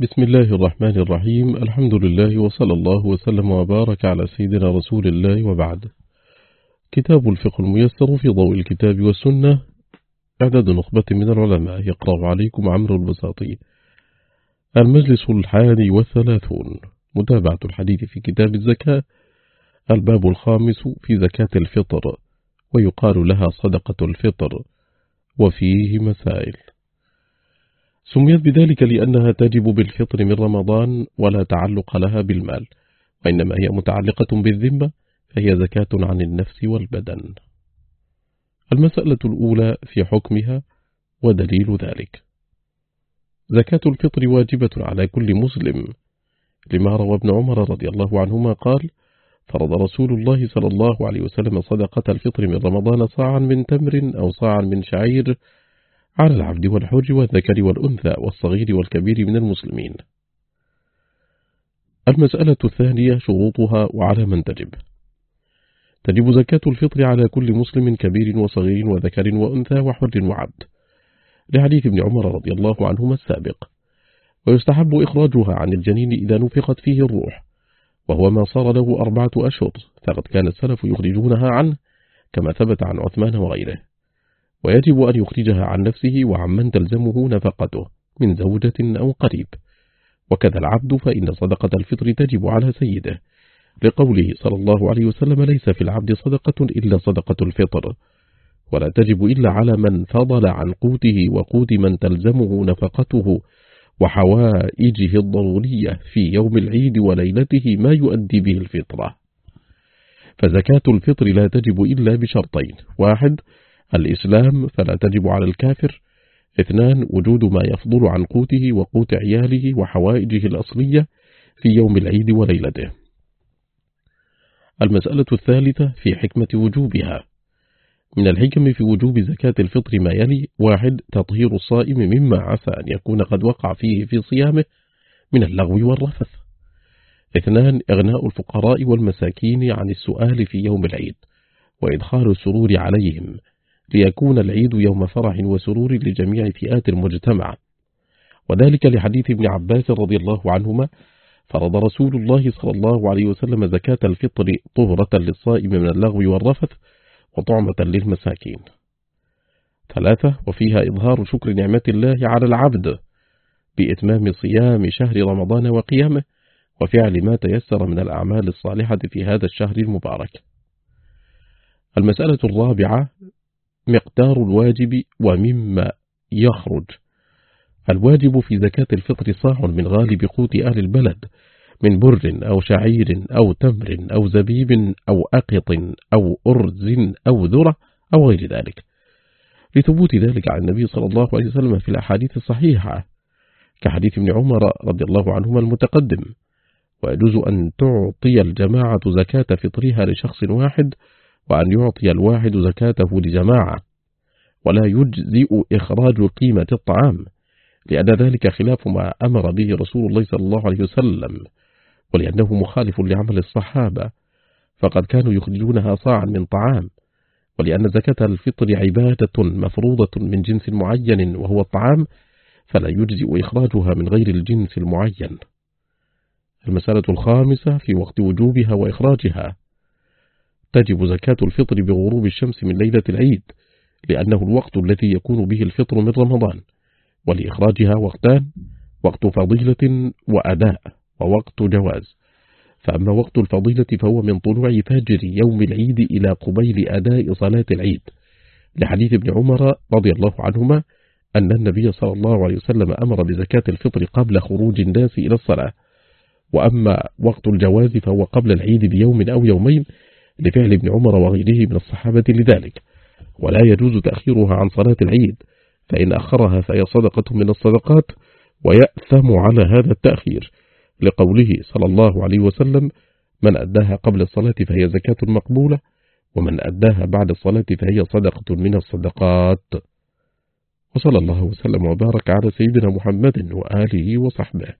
بسم الله الرحمن الرحيم. الحمد لله وصلى الله وسلم وبارك على سيدنا رسول الله وبعد. كتاب الفقه الميسر في ضوء الكتاب والسنة. إعداد نخبة من العلماء. يقرأ عليكم عمرو البساطي. المجلس الحادي والثلاثون. متابعة الحديث في كتاب الزكاة. الباب الخامس في زكاة الفطر. ويقال لها صدقة الفطر. وفيه مسائل. سميت بذلك لأنها تجب بالفطر من رمضان ولا تعلق لها بالمال وإنما هي متعلقة بالذمة فهي زكاة عن النفس والبدن. المسألة الأولى في حكمها ودليل ذلك. زكاة الفطر واجبة على كل مسلم. لما روى ابن عمر رضي الله عنهما قال فرض رسول الله صلى الله عليه وسلم صدقة الفطر من رمضان صاعا من تمر أو صاعا من شعير على العبد والحر والذكر والأنثى والصغير والكبير من المسلمين. المسألة الثانية شروطها وعلى من تجب. تجب زكاة الفطر على كل مسلم كبير وصغير وذكر وأنثى وحر وعبد. لحديث ابن عمر رضي الله عنهما السابق. ويستحب إخراجها عن الجنين إذا نفخت فيه الروح. وهو ما صار له أربعة أشهر. فقد كان السلف يخرجونها عنه كما ثبت عن عثمان وغيره. ويجب أن يخرجها عن نفسه وعمن تلزمه نفقته من زوجة أو قريب. وكذا العبد فإن صدقة الفطر تجب على سيده. لقوله صلى الله عليه وسلم ليس في العبد صدقة إلا صدقة الفطر. ولا تجب إلا على من فضل عن قوته وقوت من تلزمه نفقته وحوائجه الضرورية في يوم العيد وليلته ما يؤدي به الفطرة. فزكاة الفطر لا تجب إلا بشرطين. واحد الإسلام فلا تجب على الكافر. اثنان وجود ما يفضل عن قوته وقوت عياله وحوائجه الأصلية في يوم العيد وليلته. المسألة الثالثة في حكمة وجوبها. من الحكم في وجوب زكاة الفطر ما يلي واحد تطهير الصائم مما عسى أن يكون قد وقع فيه في صيامه من اللغو والرفث. اثنان إغناء الفقراء والمساكين عن السؤال في يوم العيد وإدخال السرور عليهم. ليكون العيد يوم فرح وسرور لجميع فئات المجتمع. وذلك لحديث ابن عباس رضي الله عنهما فرض رسول الله صلى الله عليه وسلم زكاة الفطر طهرة للصائم من اللغو والرفث وطعمة للمساكين. ثلاثة وفيها إظهار شكر نعمة الله على العبد بإتمام صيام شهر رمضان وقيامه وفعل ما تيسر من الأعمال الصالحة في هذا الشهر المبارك. المسألة الرابعة مقدار الواجب ومما يخرج. الواجب في زكاة الفطر صاع من غالب قوت أهل البلد من بر أو شعير أو تمر أو زبيب أو أقط أو أرز أو ذرة أو غير ذلك. لثبوت ذلك عن النبي صلى الله عليه وسلم في الأحاديث الصحيحة كحديث ابن عمر رضي الله عنهما المتقدم. ويجوز أن تعطي الجماعة زكاة فطرها لشخص واحد وأن يعطي الواحد زكاته لجماعة ولا يجزئ إخراج قيمة الطعام لأن ذلك خلاف ما أمر به رسول الله صلى الله عليه وسلم ولأنه مخالف لعمل الصحابة فقد كانوا يخرجونها صاعا من طعام ولأن زكاة الفطر عبادة مفروضة من جنس معين وهو الطعام فلا يجزئ إخراجها من غير الجنس المعين. المسألة الخامسة في وقت وجوبها وإخراجها. تجب زكاة الفطر بغروب الشمس من ليلة العيد لأنه الوقت الذي يكون به الفطر من رمضان ولإخراجها وقتان وقت فضيلة وأداء ووقت جواز. فأما وقت الفضيلة فهو من طلوع فجر يوم العيد إلى قبيل أداء صلاة العيد. لحديث ابن عمر رضي الله عنهما أن النبي صلى الله عليه وسلم أمر بزكاة الفطر قبل خروج الناس إلى الصلاة. وأما وقت الجواز فهو قبل العيد بيوم أو يومين لفعل ابن عمر وغيره من الصحابة لذلك ولا يجوز تأخيرها عن صلاة العيد فإن أخرها فهي صدقة من الصدقات ويأثم على هذا التأخير لقوله صلى الله عليه وسلم من أداها قبل الصلاة فهي زكاة مقبولة ومن أداها بعد الصلاة فهي صدقة من الصدقات. وصلى الله وسلم وبارك على سيدنا محمد وآله وصحبه.